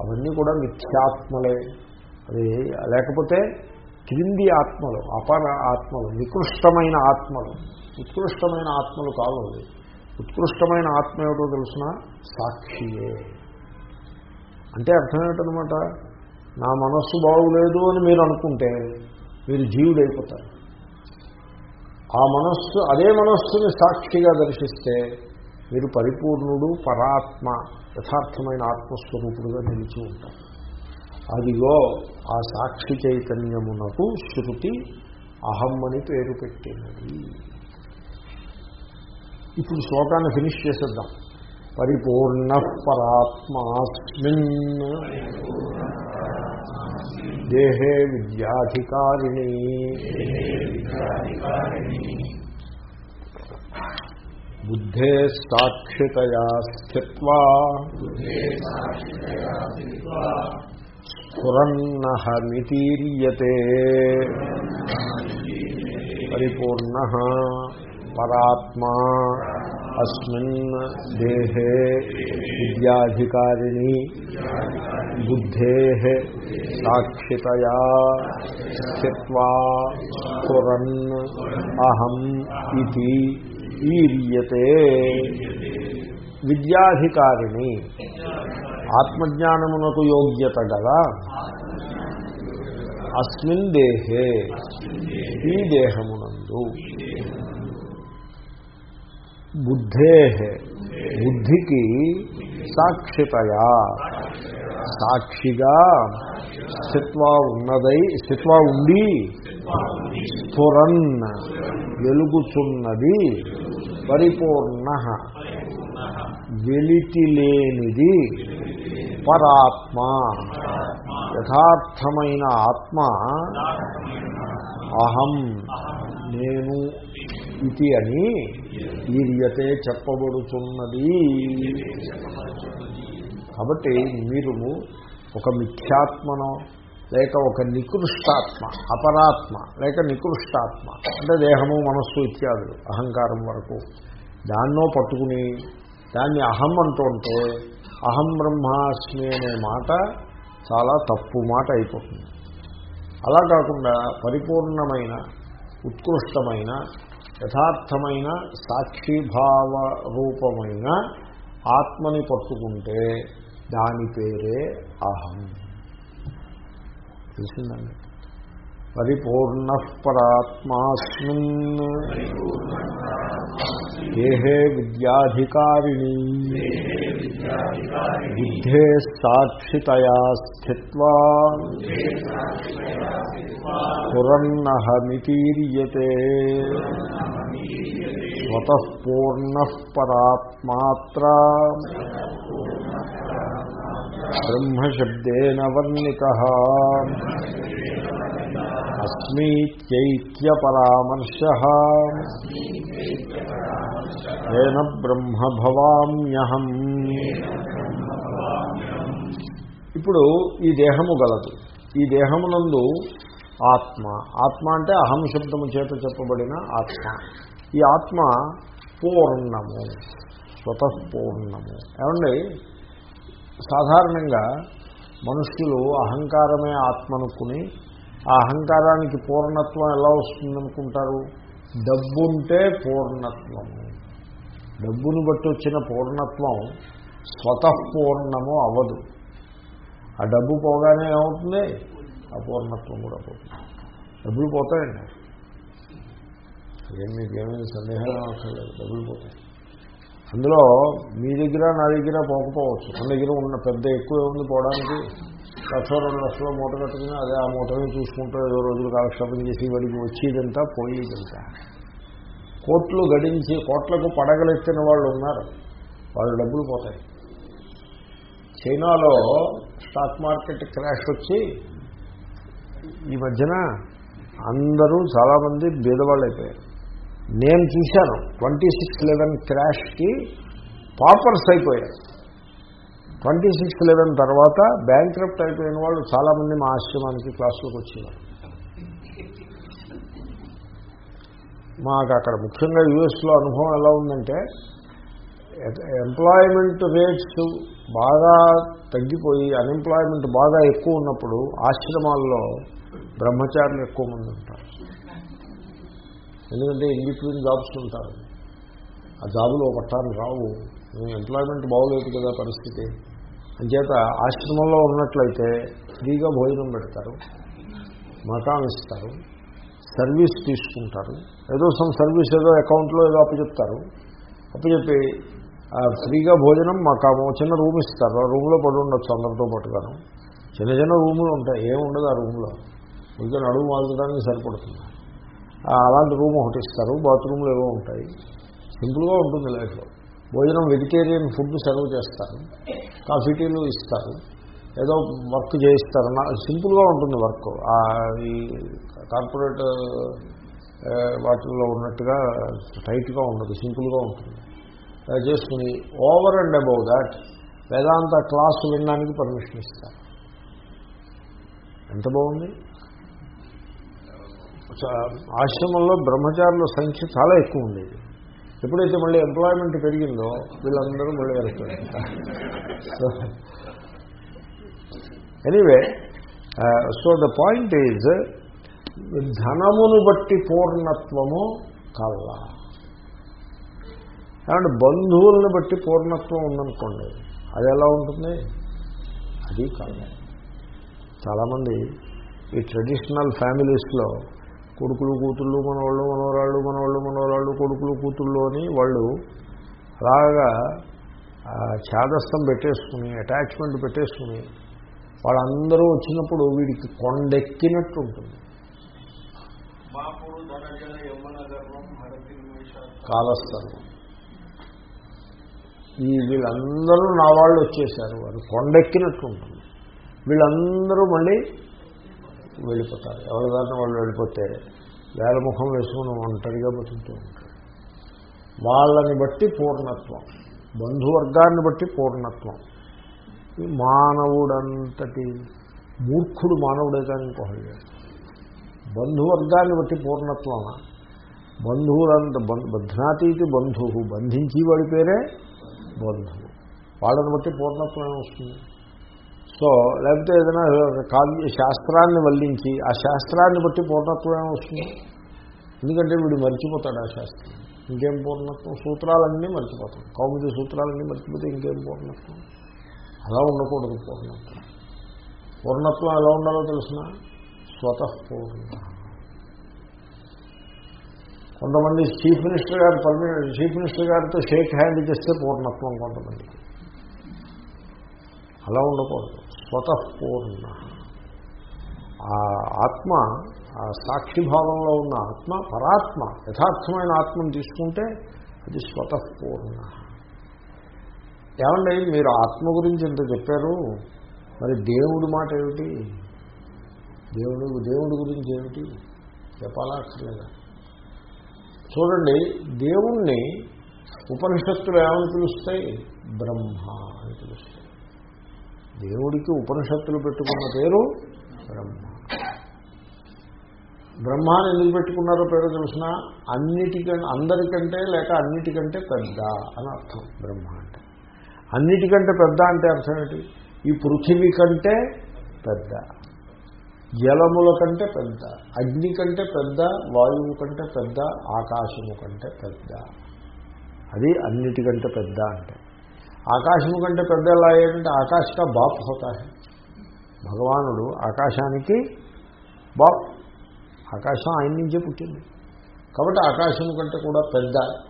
అవన్నీ కూడా మిథ్యాత్మలే. అది లేకపోతే క్రింది ఆత్మలు అపర ఆత్మలు నికృష్టమైన ఆత్మలు ఉత్కృష్టమైన ఆత్మలు కావు అవి. ఉత్కృష్టమైన ఆత్మ ఏమిటో తెలిసిన? సాక్షియే. అంటే అర్థం ఏమిటనమాట నా మనస్సు బాగులేదు అని మీరు అనుకుంటే మీరు జీవుడైపోతారు. ఆ మనస్సు అదే మనస్సుని సాక్షిగా దర్శిస్తే మీరు పరిపూర్ణుడు పరాత్మ యథార్థమైన ఆత్మస్వరూపుడుగా నిలిచి ఉంటారు. అదిగో ఆ సాక్షి చైతన్యమునకు శృతి అహం అని పేరు పెట్టినది. ఇప్పుడు శ్లోకాన్ని ఫినిష్ చేసేద్దాం. పరిపూర్ణ పరాత్మాస్మిన్. దేహే విద్యాధికారిణి. బుద్ధే సాక్షితయా స్థిత్వా. స్ఫురన్నహమితీర్యతే పరిపూర్ణ పరాత్మా. అస్మిన్ దేహే విద్యాధికారిణి బుద్ధే సాక్షితయా స్థిత్వా కురన్ అహం ఇది ఈర్యతే. విద్యాధికారిణి ఆత్మజ్ఞానమునకు యోగ్యత గల అస్మిన్ దేహే ఈ దేహమునందు. బుద్ధే బుద్ధికి సాక్షితయా. సాక్షిగా స్థిత్వా ఉన్నదై స్థిత్వా ఉండి స్ఫురన్ వెలుగుచున్నది పరిపూర్ణ వెలితి లేనిది పరాత్మ. యథార్థమైన ఆత్మ అహం నేను ఇది అని ఈర్యతే చెప్పబడుతున్నది కాబట్టి మీరు ఒక మిథ్యాత్మనో లేక ఒక నికృష్టాత్మ అపరాత్మ లేక నికృష్టాత్మ అంటే దేహము మనస్సు ఇత్యాదులు అహంకారం వరకు. దాన్నో పట్టుకుని దాన్ని అహం అంటుంటే అహం బ్రహ్మాస్మి అనే మాట చాలా తప్పు మాట అయిపోతుంది. అలా కాకుండా పరిపూర్ణమైన ఉత్కృష్టమైన యథార్థమైన సాక్షిభావ రూపమైన ఆత్మని పట్టుకుంటే దాని పేరే అహం. తెలిసిందండి? పరిపూర్ణ పరాత్మాస్మిన్ దేహే విద్యాధికారిణి బుద్ధే సాక్షితయా స్థిత్వా పురన్నహమితీర్యతే స్వతః పూర్ణ పరాత్మాత్ర బ్రహ్మశబ్దేన వర్ణిత. అస్మీత్యైక్యపరామర్శ ఏన బ్రహ్మ భవామ్యహం ఇప్పుడు ఈ దేహము గలదు. ఈ దేహమునందు ఆత్మ. ఆత్మ అంటే అహం శబ్దము చేత చెప్పబడిన ఆత్మ. ఈ ఆత్మ పూర్ణము. స్వతఃపూర్ణము ఏమండి? సాధారణంగా మనుష్యులు అహంకారమే ఆత్మనుకుని ఆ అహంకారానికి పూర్ణత్వం ఎలా వస్తుందనుకుంటారు? డబ్బుంటే పూర్ణత్వము డబ్బును బట్టి వచ్చిన పూర్ణత్వం స్వతఃపూర్ణము అవ్వదు. ఆ డబ్బు పోగానే ఏమవుతుంది? ఆ పూర్ణత్వం కూడా పోతుంది. డబ్బులు పోతాయండి. ఏం మీకు సందేహం అవసరం లేదు. డబ్బులు పోతాయి. అందులో మీ దగ్గర నా దగ్గర పోకపోవచ్చు. మన దగ్గర ఉన్న పెద్ద ఎక్కువ ఉంది పోవడానికి? లక్ష రెండు లక్షల మూట కట్టుకుని అదే ఆ మూటని చూసుకుంటూ ఏదో రోజులు కాలక్షేపం చేసి వాడికి వచ్చేదంతా పోయేదంతా. కోట్లు గడించి కోట్లకు పడగలెత్తిన వాళ్ళు ఉన్నారు. వాళ్ళు డబ్బులు పోతాయి. చైనాలో స్టాక్ మార్కెట్ క్రాష్ వచ్చి ఈ మధ్యన అందరూ చాలామంది బీదవాళ్ళు అయిపోయారు నేను చూశాను ట్వంటీ సిక్స్ లెవెన్ క్రాష్కి పాపర్స్ అయిపోయారు ట్వంటీ సిక్స్ లెవెన్ తర్వాత బ్యాంక్రప్ట్ అయిపోయిన వాళ్ళు చాలామంది మా ఆశ్రమానికి క్లాసులకు వచ్చేవారు. మాకు అక్కడ ముఖ్యంగా యూఎస్లో అనుభవం ఎలా ఉందంటే ఎంప్లాయ్మెంట్ రేట్స్ బాగా తగ్గిపోయి అన్ఎంప్లాయ్మెంట్ బాగా ఎక్కువ ఉన్నప్పుడు ఆశ్రమాల్లో బ్రహ్మచారులు ఎక్కువ మంది ఉంటారు. ఎందుకంటే ఇన్ బిట్వీన్ జాబ్స్ ఉంటారు. ఆ జాబులు పట్టాన్ని రావు. ఎంప్లాయ్మెంట్ బాగోలేదు కదా పరిస్థితి. అంచేత ఆశ్రమంలో ఉన్నట్లయితే ఫ్రీగా భోజనం పెడతారు. మకాం ఇస్తారు సర్వీస్ తీసుకుంటారు. ఏదో సమ్ సర్వీస్ ఏదో అకౌంట్లో ఏదో అప్పచెప్తారు. అప్పచెప్పి ఫ్రీగా భోజనం మకాము చిన్న రూమ్ ఇస్తారు. ఆ రూమ్లో పడి ఉండొచ్చు అందరితో పాటుగాను. చిన్న చిన్న రూములు ఉంటాయి. ఏముండదు ఆ రూమ్లో ఇంకా నడుము వాల్చడానికి సరిపడుతుంది. అలాంటి రూమ్ ఒకటి ఇస్తారు బాత్రూమ్లు ఏవో ఉంటాయి. సింపుల్గా ఉంటుంది లైఫ్లో భోజనం వెజిటేరియన్ ఫుడ్ సర్వ్ చేస్తారు కాఫీ టీలు ఇస్తారు ఏదో వర్క్ చేయిస్తారు. సింపుల్గా ఉంటుంది వర్క్. ఈ కార్పొరేట్ వాటిల్లో ఉన్నట్టుగా టైట్గా ఉండదు సింపుల్గా ఉంటుంది. చేసుకుని over and above that Vedanta class వినడానికి పర్మిషన్ ఇస్తారు. ఎంత బాగుంది? ఆశ్రమంలో బ్రహ్మచారుల సంఖ్య చాలా ఎక్కువ ఉండేది. ఎప్పుడైతే మళ్ళీ ఎంప్లాయ్మెంట్ పెరిగిందో వీళ్ళందరూ మళ్ళీ వెళ్తారు. Anyway so the point is ధనమును బట్టి పూర్ణత్వము కల్లా. కాబట్టి బంధువులను బట్టి పూర్ణత్వం ఉందనుకోండి అది ఎలా ఉంటుంది? అది కల్లా. చాలామంది ఈ ట్రెడిషనల్ ఫ్యామిలీస్లో కొడుకులు కూతుళ్ళు మనవాళ్ళు మనవరాళ్ళు మనవాళ్ళు మనవరాళ్ళు కొడుకులు కూతుళ్ళు అని వాళ్ళు అలాగా ఛాదస్థం పెట్టేసుకుని అటాచ్మెంట్ పెట్టేసుకుని వాళ్ళందరూ వచ్చినప్పుడు వీడికి కొండెక్కినట్టు ఉంటుంది కాలస్థలం. ఈ వీళ్ళందరూ నా వాళ్ళు వచ్చేసారు వారు కొండెక్కినట్టు ఉంటుంది వీళ్ళందరూ మళ్ళీ వెళ్ళిపోతారు. ఎవరి దారిన వాళ్ళు వెళ్ళిపోతే వేలముఖం వేసుకుని ఒంటరిగా బతుకుతూ ఉంటాడు వాళ్ళని బట్టి పూర్ణత్వం బంధువర్గాన్ని బట్టి పూర్ణత్వం. ఈ మానవుడంతటి మూర్ఖుడు మానవుడే కానీ ఇంకొకటి బంధువర్గాన్ని బట్టి పూర్ణత్వం బంధువులంత బం- బధ్నాతీతి బంధువు బంధించి వాడి పేరే బంధువు. వాళ్ళని బట్టి పూర్ణత్వం వస్తుంది. సో లేకపోతే ఏదైనా కావ్య శాస్త్రాన్ని వల్లించి ఆ శాస్త్రాన్ని బట్టి పూర్ణత్వం వస్తుంది? ఎందుకంటే వీడు మర్చిపోతాడు ఆ శాస్త్రం. ఇంకేం పూర్ణత్వం? సూత్రాలన్నీ మర్చిపోతాం కౌముది సూత్రాలన్నీ మర్చిపోతే ఇంకేం పూర్ణత్వం? అలా ఉండకూడదు పూర్ణత్వం. పూర్ణత్వం ఎలా ఉండాలో తెలిసిన? స్వతఃపూర్ణ. కొంతమంది చీఫ్ మినిస్టర్ గారు పర్మినెంట్ చీఫ్ మినిస్టర్ గారితో షేక్ హ్యాండ్ చేస్తే పూర్ణత్వం కొంతమందికి. అలా ఉండకూడదు. స్వతఃపూర్ణ. ఆ ఆత్మ ఆ సాక్షిభావంలో ఉన్న ఆత్మ పరాత్మ యథార్థమైన ఆత్మను తీసుకుంటే అది స్వతఃపూర్ణ. ఏమండి మీరు ఆత్మ గురించి ఇంత చెప్పారు మరి దేవుడి మాట ఏమిటి? దేవుడు దేవుడి గురించి ఏమిటి? చెప్పాలా అక్కర్లేదా? చూడండి దేవుణ్ణి ఉపనిషత్తులు ఏమని పిలుస్తాయి? బ్రహ్మ అని పిలుస్తాయి. దేవుడికి ఉపనిషత్తులు పెట్టుకున్న పేరు బ్రహ్మ. బ్రహ్మాన్ని ఎందుకు పెట్టుకున్నారో పేరు తెలిసిన అన్నిటికంటే అందరికంటే లేక అన్నిటికంటే పెద్ద అని అర్థం బ్రహ్మ అంటే. అన్నిటికంటే పెద్ద అంటే అర్థం ఏంటి? ఈ పృథివీ కంటే పెద్ద జలముల కంటే పెద్ద అగ్ని కంటే పెద్ద వాయువు కంటే పెద్ద ఆకాశము కంటే పెద్ద. అది అన్నిటికంటే పెద్ద అంటే. ఆకాశము కంటే పెద్ద ఎలా అయ్యాడంటే ఆకాశ కా బాప్ హోతా భగవానుడు ఆకాశానికి బాప్. ఆకాశం ఆయన నుంచే పుట్టింది. కాబట్టి ఆకాశం కంటే కూడా పెద్ద.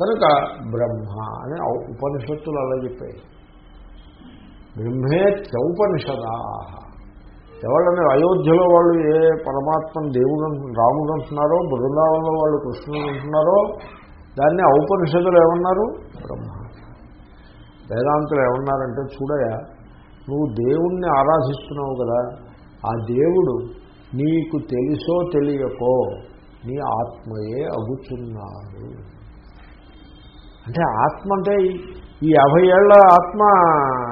కనుక బ్రహ్మ అని ఉపనిషత్తులు అలా చెప్పాయి. బ్రహ్మే చౌపనిషదా ఎవళ్ళని అయోధ్యలో వాళ్ళు ఏ పరమాత్మను దేవుడు రాముడు అంటున్నారో బృందావనంలో వాళ్ళు కృష్ణుడు అంటున్నారో దాన్ని ఔపనిషదులు ఏమన్నారు? బ్రహ్మ. వేదాంతులు ఏమన్నారంటే చూడయా నువ్వు దేవుణ్ణి ఆరాధిస్తున్నావు కదా ఆ దేవుడు నీకు తెలుసో తెలియకో నీ ఆత్మయే అగుచున్నాడు అంటే ఆత్మ అంటే ఈ- ఈ యాభై ఏళ్ళ ఆత్మ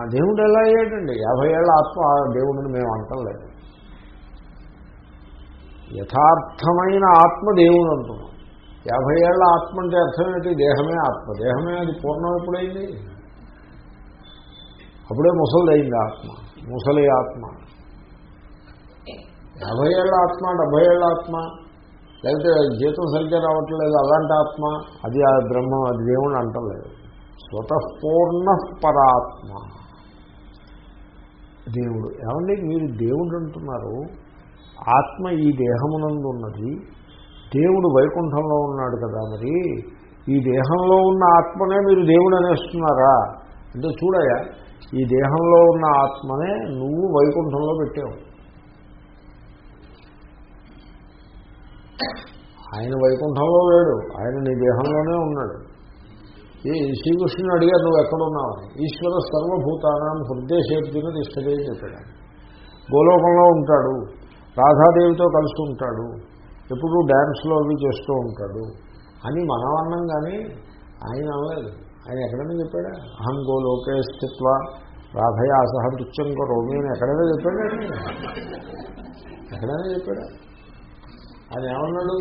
దేవుడు ఎలా అయ్యాడండి? యాభై ఏళ్ళ ఆత్మ ఆ దేవుడిని మేము అంటలేదు యథార్థమైన ఆత్మ దేవుడు అంటున్నాం. యాభై ఏళ్ళ ఆత్మ అంటే అర్థం ఏంటి? దేహమే ఆత్మ. దేహమే అది పూర్ణం ఎప్పుడైంది? అప్పుడే ముసలిదైంది ఆత్మ. ముసలి ఆత్మ. యాభై ఏళ్ళ ఆత్మ డెబ్బై ఏళ్ళ ఆత్మ. లేకపోతే జీతం సరిగ్గా రావట్లేదు అలాంటి ఆత్మ. అది ఆ బ్రహ్మ అది దేవుని అంటలేదు. స్వతఃపూర్ణ పరాత్మ దేవుడు. ఏమండి? మీరు దేవుడు అంటున్నారు. ఆత్మ ఈ దేహమునందు ఉన్నది. దేవుడు వైకుంఠంలో ఉన్నాడు కదా మరి. ఈ దేహంలో ఉన్న ఆత్మనే మీరు దేవుడు అనేస్తున్నారా? అంటే చూడయా? ఈ దేహంలో ఉన్న ఆత్మనే నువ్వు వైకుంఠంలో పెట్టావు. ఆయన వైకుంఠంలో లేడు. ఆయన నీ దేహంలోనే ఉన్నాడు. ఈ శ్రీకృష్ణుని అడిగారు నువ్వు ఎక్కడున్నావు? ఈశ్వర సర్వభూతానం హృదయశేబ్దిని తిష్టదే చెప్పాడు గోలోకంలో ఉంటాడు. రాధాదేవితో కలిసి ఉంటాడు. ఎప్పుడూ డ్యాన్స్లో అవి చేస్తూ ఉంటాడు. అని మనం అన్నాం కానీ ఆయన అనలేదు. ఆయన ఎక్కడైనా చెప్పాడా? అహం గోలోకే స్థిత్వ రాధయా సహ నృత్యం కరోమి అని ఎక్కడైనా చెప్పాడా? ఎక్కడైనా చెప్పాడా? ఆయన ఏమన్నాడు?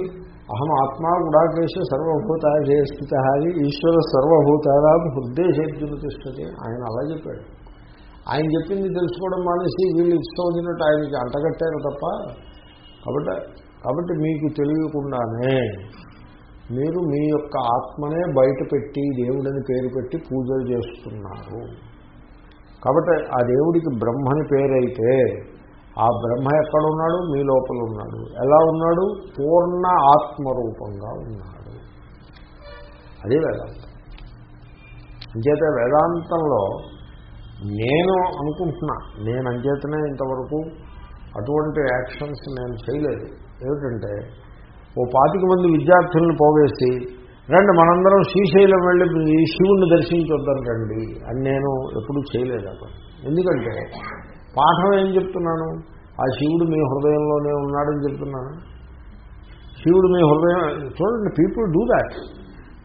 అహం ఆత్మా గుడాకేశ సర్వభూతాశే స్థిత అని ఈశ్వర సర్వభూతారా హృదయశేద్యులు తిష్టది ఆయన అలా చెప్పాడు. ఆయన చెప్పింది తెలుసుకోవడం మానేసి వీళ్ళు ఇష్టం వచ్చినట్టు ఆయనకి అంటగట్టారు తప్ప కాబట్టి కాబట్టి మీకు తెలియకుండానే మీరు మీ యొక్క ఆత్మనే బయట పెట్టి దేవుడని పేరు పెట్టి పూజలు చేస్తున్నారు. కాబట్టి ఆ దేవుడికి బ్రహ్మని పేరైతే ఆ బ్రహ్మ ఎక్కడ ఉన్నాడు మీ లోపల ఉన్నాడు ఎలా ఉన్నాడు? పూర్ణ ఆత్మరూపంగా ఉన్నాడు. అదే వేదాంతం. అంచేత వేదాంతంలో నేను అనుకుంటున్నా నేను అంచేతనే ఇంతవరకు అటువంటి యాక్షన్స్ నేను చేయలేదు. ఏమిటంటే ఓ పాతిక మంది విద్యార్థులను పోవేసి రండి మనందరం శ్రీశైలం వెళ్ళి ఈ శివుణ్ణి దర్శించొద్దాం రండి అని నేను ఎప్పుడూ చేయలేదు ఎందుకంటే పాఠం ఏం చెప్తున్నాను? ఆ శివుడు మీ హృదయంలోనే ఉన్నాడని చెప్తున్నాను. శివుడు మీ హృదయం చూడండి పీపుల్ డూ దాట్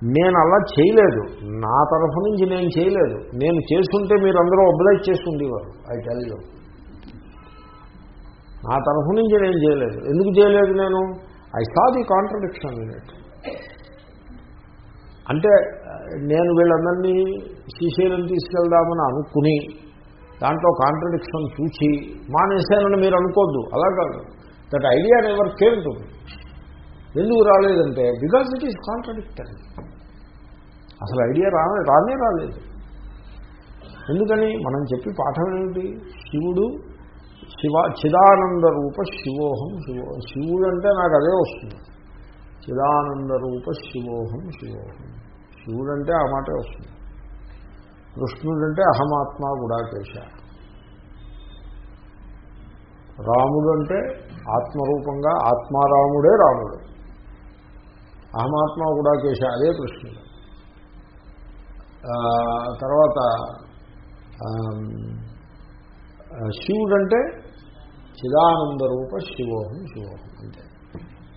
నేను అలా చేయలేదు. నా తరఫు నుంచి నేను చేయలేదు. నేను చేస్తుంటే మీరు అందరూ ఒబ్లైజ్ చేసి ఐ టెల్ యూ నా తరఫు నుంచి నేను చేయలేదు. ఎందుకు చేయలేదు నేను? I saw the contradiction in it అంటే నేను వీళ్ళందరినీ శ్రీశైలం తీసుకెళ్దామని అనుకుని దాంట్లో కాంట్రడిక్షన్ చూచి మానేశానని మీరు అనుకోద్దు. అలా కాదు. That idea never came to ఎందుకు రాలేదంటే బికాజ్ ఇట్ ఈస్ కాంట్రడిక్టరీ అసలు ఐడియా రా రానే రాలేదు. ఎందుకని? మనం చెప్పి పాఠం ఏమిటి? శివుడు శివ చిదానంద రూప శివోహం శివోహం శివుడు అంటే నాకు అదే వస్తుంది. చిదానంద రూప శివోహం శివోహం. శివుడు అంటే ఆ మాటే వస్తుంది. కృష్ణుడంటే అహమాత్మ గుడాకేశ. రాముడు అంటే ఆత్మరూపంగా ఆత్మారాముడే రాముడు. అహమాత్మ గుడాకేశ అదే కృష్ణుడు. తర్వాత శివుడు అంటే చిదానందరూప శివోహం శివోహం అంటే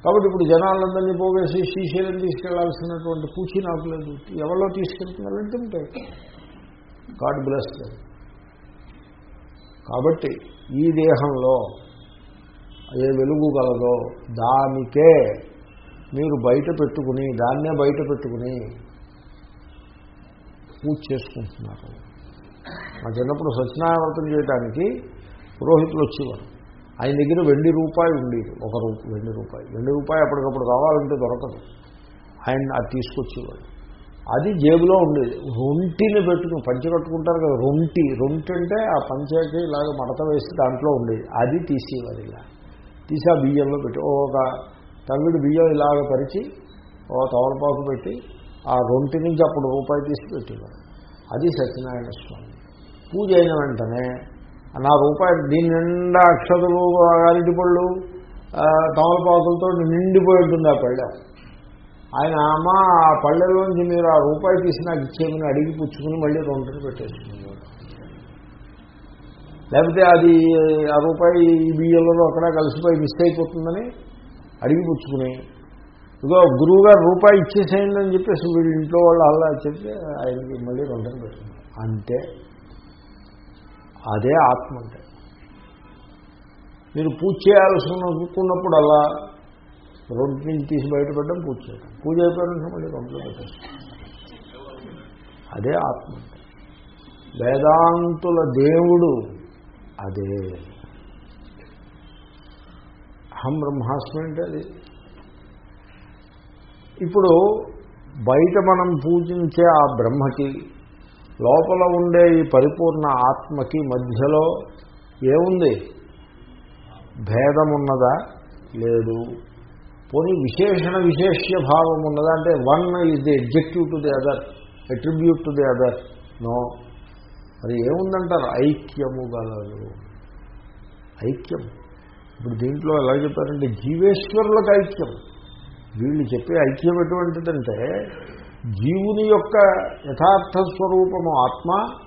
కాబట్టి ఇప్పుడు జనాలందరినీ పోగేసి శ్రీశైలం తీసుకెళ్ళాల్సినటువంటి పూచి నాకు లేదు. ఎవరిలో తీసుకెళ్తున్నారంటే ఉంటాయి గాడ్ బ్లెస్ కాబట్టి ఈ దేహంలో ఏ వెలుగు గలదో దానికే మీరు బయట పెట్టుకుని దాన్నే బయట పెట్టుకుని పూజ చేసుకుంటున్నారు. మా చిన్నప్పుడు సత్యనారాయణవ్రతం చేయడానికి పురోహితులు వచ్చేవారు. ఆయన దగ్గర వెండి రూపాయి ఉండేది ఒక రూపాయి వెండి రూపాయి. వెండి రూపాయి అప్పటికప్పుడు కావాలంటే దొరకదు. ఆయన అది తీసుకొచ్చేవాడు. అది జేబులో ఉండేది. రొంటిని పెట్టుకుని పంచి కట్టుకుంటారు కదా రొంటి. రొంటి అంటే ఆ పంచాయతీ ఇలాగ మడత వేసి దాంట్లో ఉండేది. అది తీసేవారు ఇలా. తీసి ఆ బియ్యంలో పెట్టి ఒక తమిడి బియ్యం ఇలాగ పరిచి ఓ తవలపాకు పెట్టి ఆ రొంటి నుంచి అప్పుడు రూపాయి తీసి పెట్టేవారు. అది సత్యనారాయణ స్వామి. పూజ అయిన వెంటనే నా రూపాయి దీని నిండా అక్షతలు అరటి పళ్ళు తమలపాతులతో తమలపాకులతో నిండిపోయి ఉంటుంది ఆ పళ్ళెం. ఆయన అమ్మ ఆ పళ్ళెలోంచి మీరు ఆ రూపాయి తీసి నాకు ఇచ్చేయమని అడిగి పుచ్చుకుని మళ్ళీ రెండుని పెట్టేసుకునేవాడు లేకపోతే అది ఆ రూపాయి ఈ బియ్యంలో అక్కడ కలిసిపోయి మిస్ అయిపోతుందని అడిగి పుచ్చుకుని ఇదిగో గురువు గారు రూపాయి ఇచ్చేసేయండి అని చెప్పేసి వీళ్ళ ఇంట్లో వాళ్ళు అలా చెప్తే ఆయనకి మళ్ళీ రెండుని పెట్టుకున్నారు అంతే అదే ఆత్మ అంటే. మీరు పూజ చేయాల్సి అనుకున్నప్పుడు అలా రెండు నుంచి తీసి బయటపడడం పూజ చేయడం పూజ అయిపోయిన మళ్ళీ కంప్లీట్ అదే ఆత్మ వేదాంతుల దేవుడు అదే. అహం బ్రహ్మాస్మి అంటే అది. ఇప్పుడు బయట మనం పూజించే ఆ బ్రహ్మకి లోపల ఉండే ఈ పరిపూర్ణ ఆత్మకి మధ్యలో ఏముంది? భేదం ఉన్నదా లేదు. పోనీ విశేషణ విశేష్య భావం ఉన్నదా అంటే one is the adjective to the other attribute to the other no అది ఏముందంటారు? ఐక్యము గలదు. ఐక్యం. ఇప్పుడు దీంట్లో ఎలా చెప్పారంటే జీవేశ్వరులకు ఐక్యం. వీళ్ళు చెప్పే ఐక్యం ఎటువంటిదంటే జీవుని యొక్క యథార్థ స్వరూపము ఆత్మ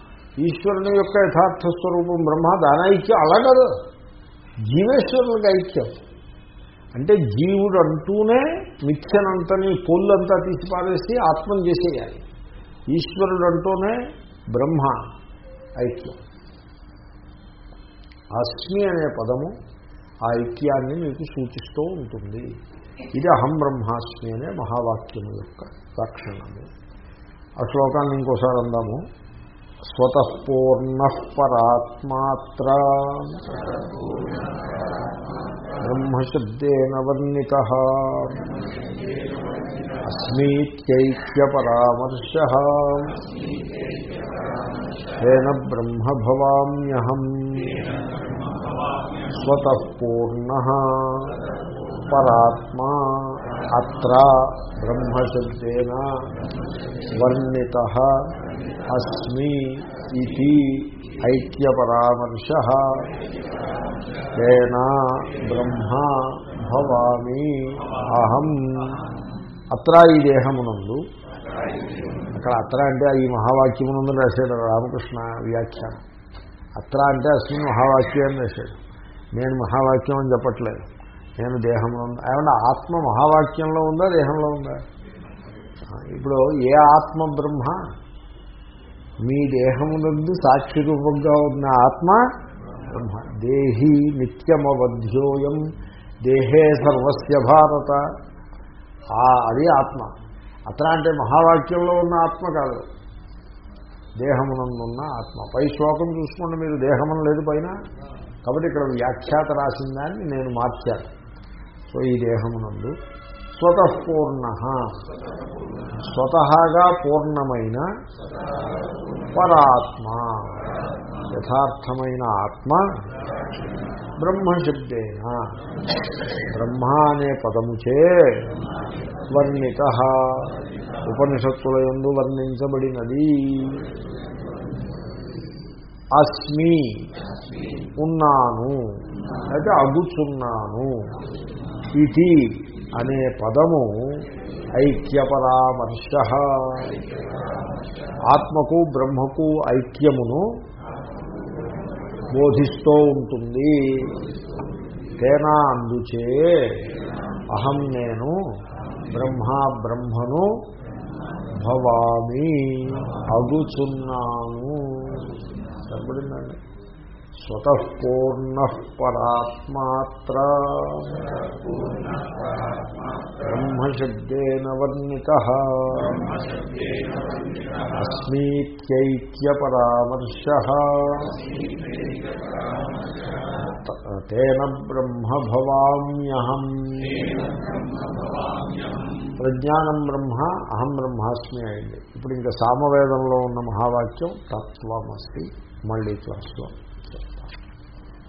ఈశ్వరుని యొక్క యథార్థ స్వరూపం బ్రహ్మ దాని ఐక్యం. అలా కాదు. జీవేశ్వరునికి ఐక్యం. అంటే జీవుడు అంటూనే మిథ్యనంతని పొల్లంతా తీసి పారేసి ఆత్మను చేసేయాలి. ఈశ్వరుడు అంటూనే బ్రహ్మ ఐక్యం. అస్మి అనే పదము ఆ ఐక్యాన్ని మీకు సూచిస్తూ ఉంటుంది. ఇది అహం బ్రహ్మాస్మి అనే మహావాక్యము యొక్క లక్షణము ఆ శ్లోకాన్ని ఇంకోసారి అందాము. స్వతఃపూర్ణ పరాత్మాత్ర. బ్రహ్మశబ్దేన వర్ణిత అస్మీత్యైక్యపరామర్శ. తేన బ్రహ్మ భవామ్యహం స్వతఃపూర్ణ పరాత్మా. అత్ర బ్రహ్మశబ్దేన వర్ణిత అస్మి ఇది ఐక్యపరామర్శ తేనా బ్రహ్మ భవామి అహం. అత్ర ఈ దేహమునందు. అక్కడ అత్ర అంటే ఈ మహావాక్యమునందు రాశాడు రామకృష్ణ వ్యాఖ్యానం. అత్ర అంటే అస్మిన్ మహావాక్యం అని రాశాడు. నేను మహావాక్యం అని చెప్పట్లేదు. నేను దేహంలో ఉందా ఏమన్నా ఆత్మ మహావాక్యంలో ఉందా? దేహంలో ఉందా? ఇప్పుడు ఏ ఆత్మ బ్రహ్మ మీ దేహమునందు సాక్షి రూపంగా ఉన్న ఆత్మ? బ్రహ్మ. దేహి నిత్యమవధ్యోయం. దేహే సర్వస్య భారత. అది ఆత్మ. అత్ర అంటే మహావాక్యంలో ఉన్న ఆత్మ కాదు. దేహమునందున్న ఆత్మ. పై శ్లోకం చూసుకోండి మీరు. దేహమని లేదు పైన. కాబట్టి ఇక్కడ వ్యాఖ్యాత రాసిన దాన్ని నేను మార్చాను. సో ఈ దేహమునందు స్వతఃపూర్ణ. స్వతహాగా పూర్ణమైన పరాత్మ. యథార్థమైన ఆత్మ బ్రహ్మశబ్దేన. బ్రహ్మ అనే పదముచే వర్ణిత. ఉపనిషత్తుల ఎందు వర్ణించబడినది. అస్మి ఉన్నాను. అయితే అగుచున్నాను. ఇది అనే పదము ఐక్యపరామర్శ. ఆత్మకు బ్రహ్మకు ఐక్యమును బోధిస్తూ ఉంటుంది. తేనా అందుచే అహం నేను బ్రహ్మ బ్రహ్మను భవామి అగుచున్నాను. సరిపడిందండి స్వతఃపూర్ణ పరాత్మాత్ర బ్రహ్మశబ్దేన వర్ణిత అస్మీత్యైక్యపరామర్శ తేన బ్రహ్మ భవామ్యహం ప్రజ్ఞానం బ్రహ్మ అహం బ్రహ్మాస్మి అయింది ఇప్పుడు ఇంకా సామవేదంలో ఉన్న మహావాక్యం తత్వమస్తి మళ్ళీ క్లాస్లో.